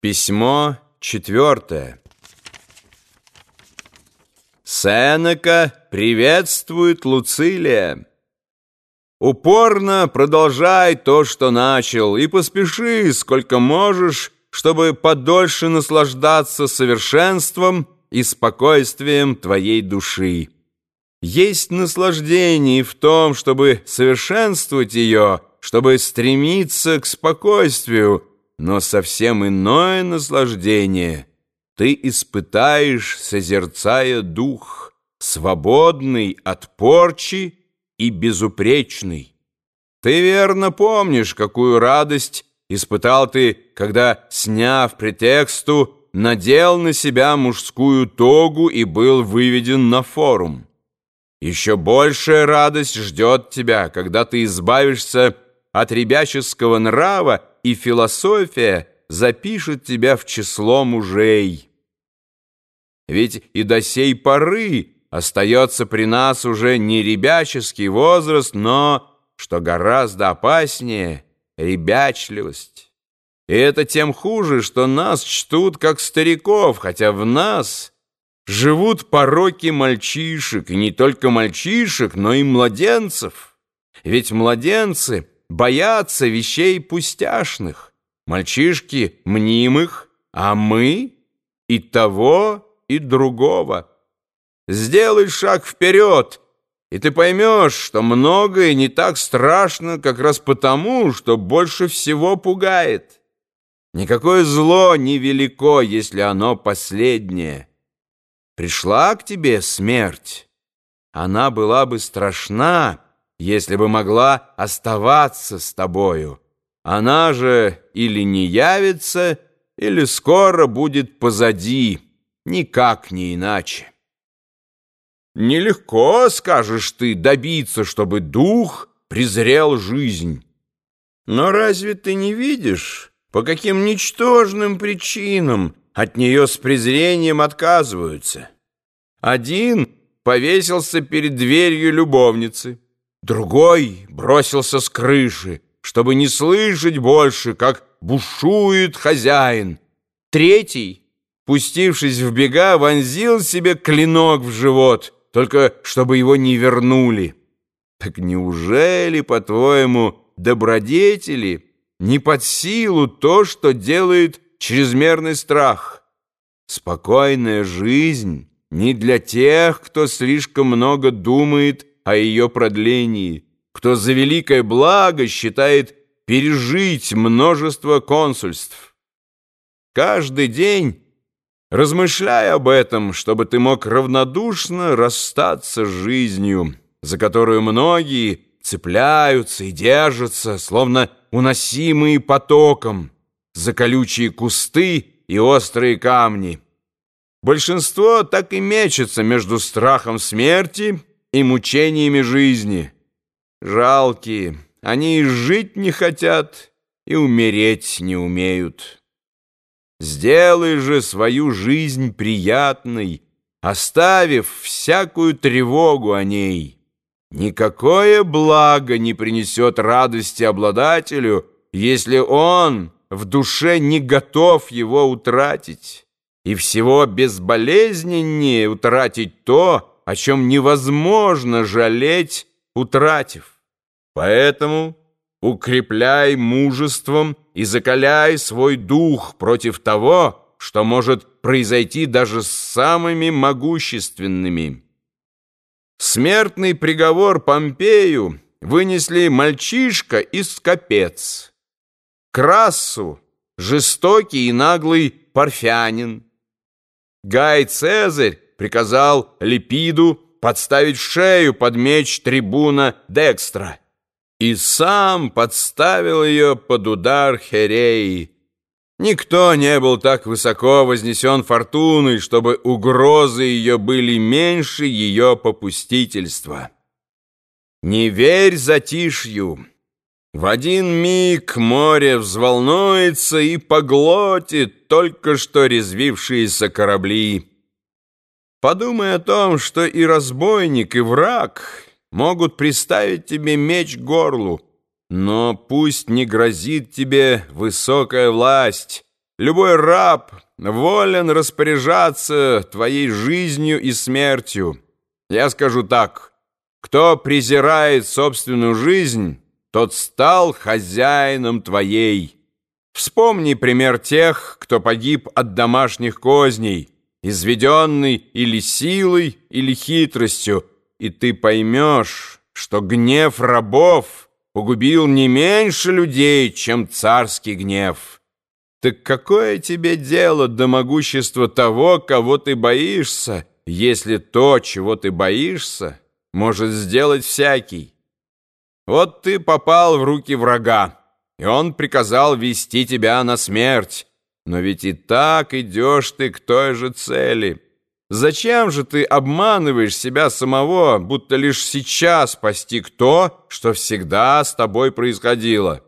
Письмо четвертое. Сенека приветствует Луцилия. Упорно продолжай то, что начал, и поспеши, сколько можешь, чтобы подольше наслаждаться совершенством и спокойствием твоей души. Есть наслаждение в том, чтобы совершенствовать ее, чтобы стремиться к спокойствию, но совсем иное наслаждение ты испытаешь, созерцая дух, свободный от порчи и безупречный. Ты верно помнишь, какую радость испытал ты, когда, сняв претексту, надел на себя мужскую тогу и был выведен на форум. Еще большая радость ждет тебя, когда ты избавишься от ребяческого нрава и философия запишет тебя в число мужей. Ведь и до сей поры остается при нас уже не ребяческий возраст, но, что гораздо опаснее, ребячливость. И это тем хуже, что нас чтут как стариков, хотя в нас живут пороки мальчишек, и не только мальчишек, но и младенцев. Ведь младенцы — боятся вещей пустяшных, мальчишки мнимых, а мы и того, и другого. Сделай шаг вперед, и ты поймешь, что многое не так страшно как раз потому, что больше всего пугает. Никакое зло не велико, если оно последнее. Пришла к тебе смерть, она была бы страшна, если бы могла оставаться с тобою. Она же или не явится, или скоро будет позади, никак не иначе. Нелегко, скажешь ты, добиться, чтобы дух презрел жизнь. Но разве ты не видишь, по каким ничтожным причинам от нее с презрением отказываются? Один повесился перед дверью любовницы, Другой бросился с крыши, чтобы не слышать больше, как бушует хозяин. Третий, пустившись в бега, вонзил себе клинок в живот, только чтобы его не вернули. Так неужели, по-твоему, добродетели не под силу то, что делает чрезмерный страх? Спокойная жизнь не для тех, кто слишком много думает о ее продлении, кто за великое благо считает пережить множество консульств. Каждый день, размышляя об этом, чтобы ты мог равнодушно расстаться с жизнью, за которую многие цепляются и держатся, словно уносимые потоком, за колючие кусты и острые камни. Большинство так и мечется между страхом смерти и мучениями жизни. Жалкие, они и жить не хотят, и умереть не умеют. Сделай же свою жизнь приятной, оставив всякую тревогу о ней. Никакое благо не принесет радости обладателю, если он в душе не готов его утратить, и всего безболезненнее утратить то, о чем невозможно жалеть, утратив. Поэтому укрепляй мужеством и закаляй свой дух против того, что может произойти даже с самыми могущественными. Смертный приговор Помпею вынесли мальчишка и скопец. Красу — жестокий и наглый парфянин. Гай Цезарь приказал Липиду подставить шею под меч трибуна Декстра и сам подставил ее под удар Хереи. Никто не был так высоко вознесен фортуной, чтобы угрозы ее были меньше ее попустительства. Не верь затишью. В один миг море взволнуется и поглотит только что резвившиеся корабли. Подумай о том, что и разбойник, и враг могут приставить тебе меч к горлу, но пусть не грозит тебе высокая власть, любой раб волен распоряжаться твоей жизнью и смертью. Я скажу так, кто презирает собственную жизнь, тот стал хозяином твоей. Вспомни пример тех, кто погиб от домашних козней, изведенный или силой, или хитростью, и ты поймешь, что гнев рабов погубил не меньше людей, чем царский гнев. Так какое тебе дело до могущества того, кого ты боишься, если то, чего ты боишься, может сделать всякий? Вот ты попал в руки врага, и он приказал вести тебя на смерть, но ведь и так идешь ты к той же цели». Зачем же ты обманываешь себя самого, будто лишь сейчас постиг то, что всегда с тобой происходило?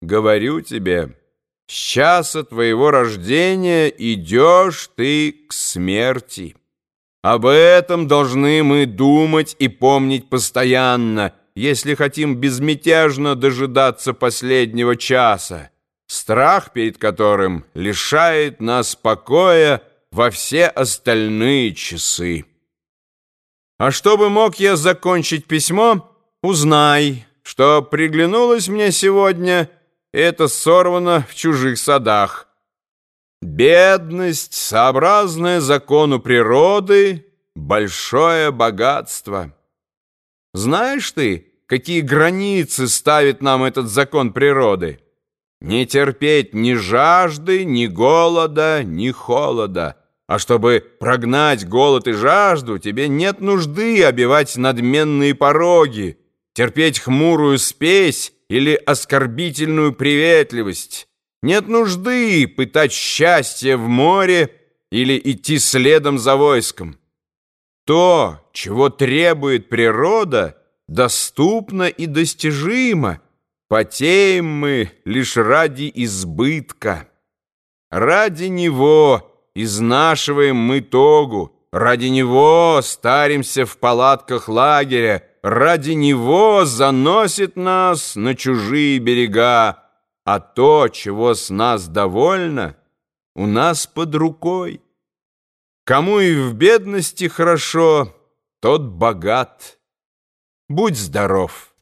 Говорю тебе, с часа твоего рождения идешь ты к смерти. Об этом должны мы думать и помнить постоянно, если хотим безмятежно дожидаться последнего часа, страх перед которым лишает нас покоя, во все остальные часы. А чтобы мог я закончить письмо, узнай, что приглянулось мне сегодня, это сорвано в чужих садах. Бедность, сообразная закону природы, большое богатство. Знаешь ты, какие границы ставит нам этот закон природы? Не терпеть ни жажды, ни голода, ни холода — а чтобы прогнать голод и жажду, тебе нет нужды обивать надменные пороги, терпеть хмурую спесь или оскорбительную приветливость. Нет нужды пытать счастье в море или идти следом за войском. То, чего требует природа, доступно и достижимо. Потеем мы лишь ради избытка. Ради него – Изнашиваем мы тогу, ради него старимся в палатках лагеря, ради него заносит нас на чужие берега, а то, чего с нас довольно, у нас под рукой. Кому и в бедности хорошо, тот богат. Будь здоров!